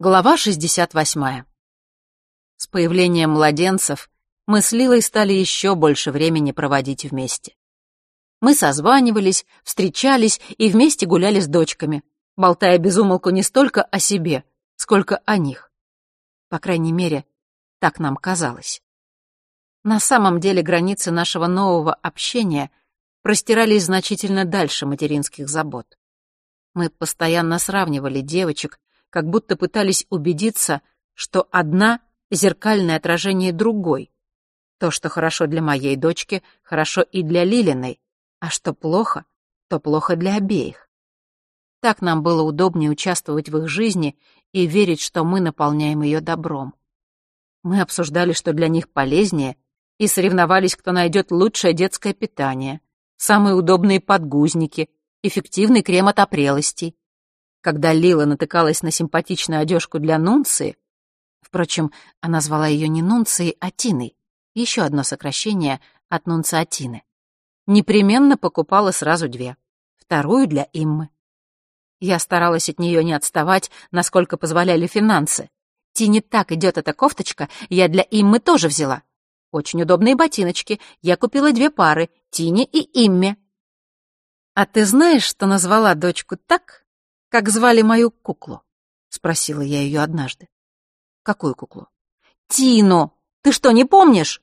Глава 68. С появлением младенцев мы с Лилой стали еще больше времени проводить вместе. Мы созванивались, встречались и вместе гуляли с дочками, болтая без умолку не столько о себе, сколько о них. По крайней мере, так нам казалось. На самом деле границы нашего нового общения простирались значительно дальше материнских забот. Мы постоянно сравнивали девочек, как будто пытались убедиться, что одна — зеркальное отражение другой. То, что хорошо для моей дочки, хорошо и для Лилиной, а что плохо, то плохо для обеих. Так нам было удобнее участвовать в их жизни и верить, что мы наполняем ее добром. Мы обсуждали, что для них полезнее, и соревновались, кто найдет лучшее детское питание, самые удобные подгузники, эффективный крем от опрелостей, когда Лила натыкалась на симпатичную одежку для Нунции, впрочем, она звала ее не Нунцией, а Тиной, еще одно сокращение от Нунциатины, непременно покупала сразу две, вторую для Иммы. Я старалась от нее не отставать, насколько позволяли финансы. Тине так идет эта кофточка, я для Иммы тоже взяла. Очень удобные ботиночки, я купила две пары, Тине и Имме. А ты знаешь, что назвала дочку так, как звали мою куклу?» — спросила я ее однажды. «Какую куклу?» «Тину! Ты что, не помнишь?»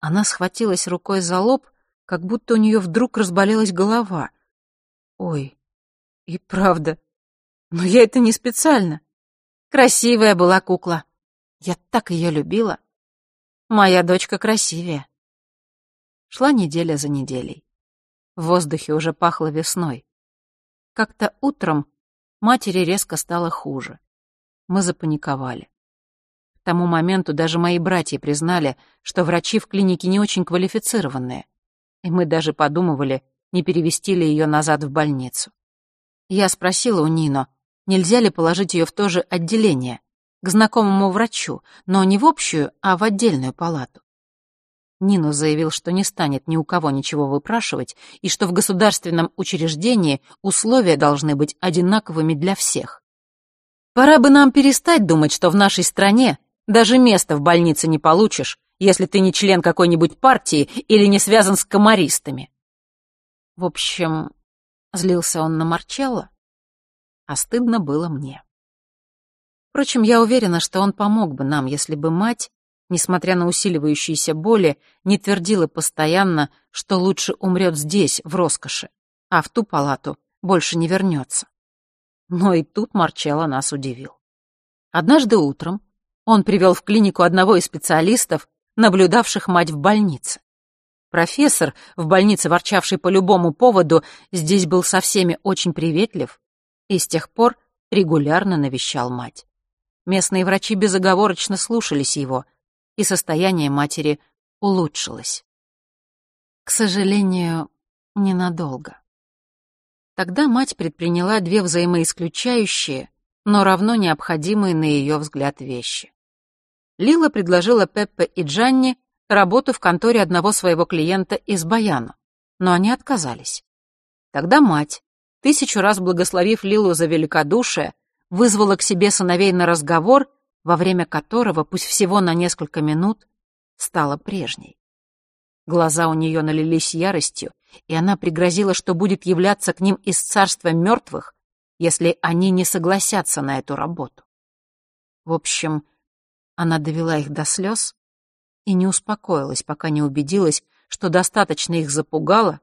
Она схватилась рукой за лоб, как будто у нее вдруг разболелась голова. «Ой, и правда, но я это не специально. Красивая была кукла. Я так ее любила. Моя дочка красивее». Шла неделя за неделей. В воздухе уже пахло весной. Как-то утром матери резко стало хуже. Мы запаниковали. К тому моменту даже мои братья признали, что врачи в клинике не очень квалифицированные, и мы даже подумывали, не перевести ли ее назад в больницу. Я спросила у Нино, нельзя ли положить ее в то же отделение, к знакомому врачу, но не в общую, а в отдельную палату. Нино заявил, что не станет ни у кого ничего выпрашивать и что в государственном учреждении условия должны быть одинаковыми для всех. Пора бы нам перестать думать, что в нашей стране даже место в больнице не получишь, если ты не член какой-нибудь партии или не связан с комаристами. В общем, злился он на Марчелло, а стыдно было мне. Впрочем, я уверена, что он помог бы нам, если бы мать несмотря на усиливающиеся боли, не твердила постоянно, что лучше умрет здесь, в роскоши, а в ту палату больше не вернется. Но и тут Марчелло нас удивил. Однажды утром он привел в клинику одного из специалистов, наблюдавших мать в больнице. Профессор, в больнице ворчавший по любому поводу, здесь был со всеми очень приветлив и с тех пор регулярно навещал мать. Местные врачи безоговорочно слушались его — и состояние матери улучшилось. К сожалению, ненадолго. Тогда мать предприняла две взаимоисключающие, но равно необходимые на ее взгляд вещи. Лила предложила Пеппе и Джанни работу в конторе одного своего клиента из Баяна, но они отказались. Тогда мать, тысячу раз благословив Лилу за великодушие, вызвала к себе сыновей на разговор во время которого, пусть всего на несколько минут, стала прежней. Глаза у нее налились яростью, и она пригрозила, что будет являться к ним из царства мертвых, если они не согласятся на эту работу. В общем, она довела их до слез и не успокоилась, пока не убедилась, что достаточно их запугала,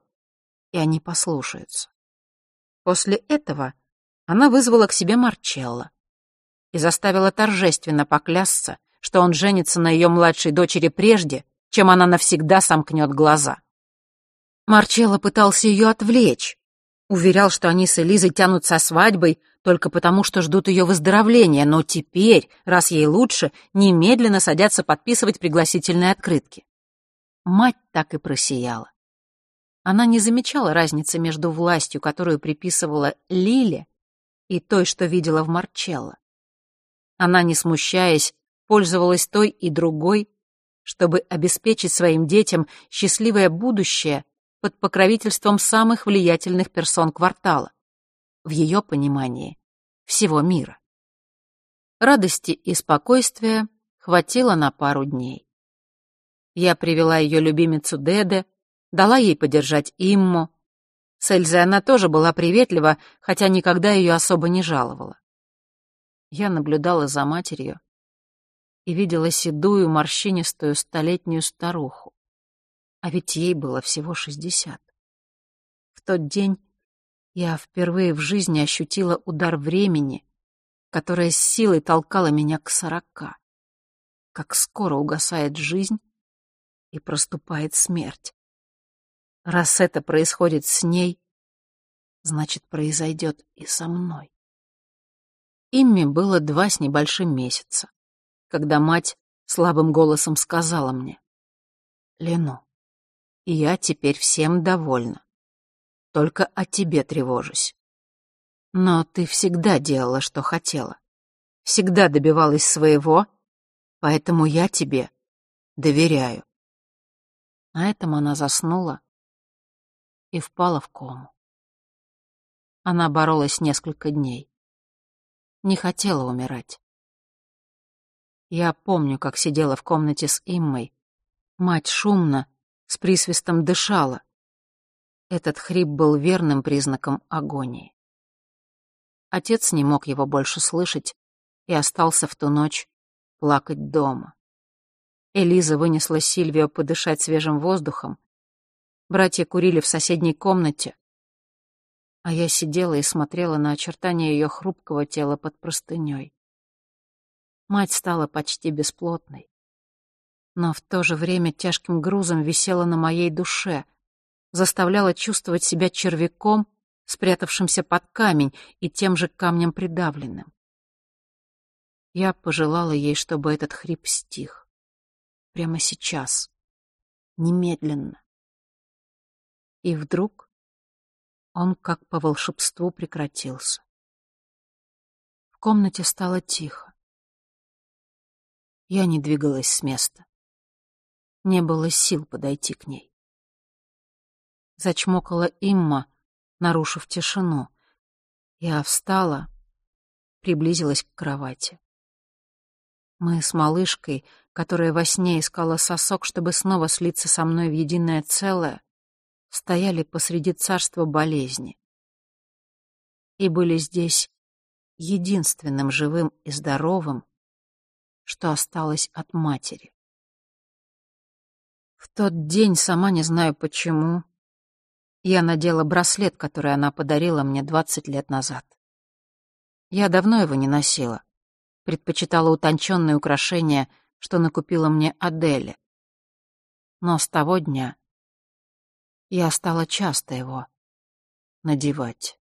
и они послушаются. После этого она вызвала к себе Марчелло, и заставила торжественно поклясться, что он женится на ее младшей дочери прежде, чем она навсегда сомкнет глаза. Марчелло пытался ее отвлечь, уверял, что они с Элизой тянут со свадьбой только потому, что ждут ее выздоровления, но теперь, раз ей лучше, немедленно садятся подписывать пригласительные открытки. Мать так и просияла. Она не замечала разницы между властью, которую приписывала Лиле, и той, что видела в Марчелло. Она, не смущаясь, пользовалась той и другой, чтобы обеспечить своим детям счастливое будущее под покровительством самых влиятельных персон квартала, в ее понимании, всего мира. радости и спокойствия хватило на пару дней. Я привела ее любимицу Деде, дала ей подержать Имму. С Эльзой она тоже была приветлива, хотя никогда ее особо не жаловала. Я наблюдала за матерью и видела седую, морщинистую столетнюю старуху. А ведь ей было всего шестьдесят. В тот день я впервые в жизни ощутила удар времени, которое с силой толкало меня к сорока. Как скоро угасает жизнь и проступает смерть. Раз это происходит с ней, значит, произойдет и со мной. Имме было два с небольшим месяца, когда мать слабым голосом сказала мне, «Лену, я теперь всем довольна. Только о тебе тревожусь. Но ты всегда делала, что хотела. Всегда добивалась своего, поэтому я тебе доверяю». На этом она заснула и впала в кому. Она боролась несколько дней не хотела умирать. Я помню, как сидела в комнате с Иммой. Мать шумно, с присвистом дышала. Этот хрип был верным признаком агонии. Отец не мог его больше слышать и остался в ту ночь плакать дома. Элиза вынесла Сильвию подышать свежим воздухом. Братья курили в соседней комнате, а я сидела и смотрела на очертания ее хрупкого тела под простыней. Мать стала почти бесплотной, но в то же время тяжким грузом висела на моей душе, заставляла чувствовать себя червяком, спрятавшимся под камень и тем же камнем придавленным. Я пожелала ей, чтобы этот хрип стих. Прямо сейчас. Немедленно. И вдруг он как по волшебству прекратился. В комнате стало тихо. Я не двигалась с места. Не было сил подойти к ней. Зачмокала Имма, нарушив тишину. Я встала, приблизилась к кровати. Мы с малышкой, которая во сне искала сосок, чтобы снова слиться со мной в единое целое, стояли посреди царства болезни и были здесь единственным живым и здоровым, что осталось от матери. В тот день, сама не знаю почему, я надела браслет, который она подарила мне двадцать лет назад. Я давно его не носила, предпочитала утонченные украшения, что накупила мне Аделе. Но с того дня я стала часто его надевать.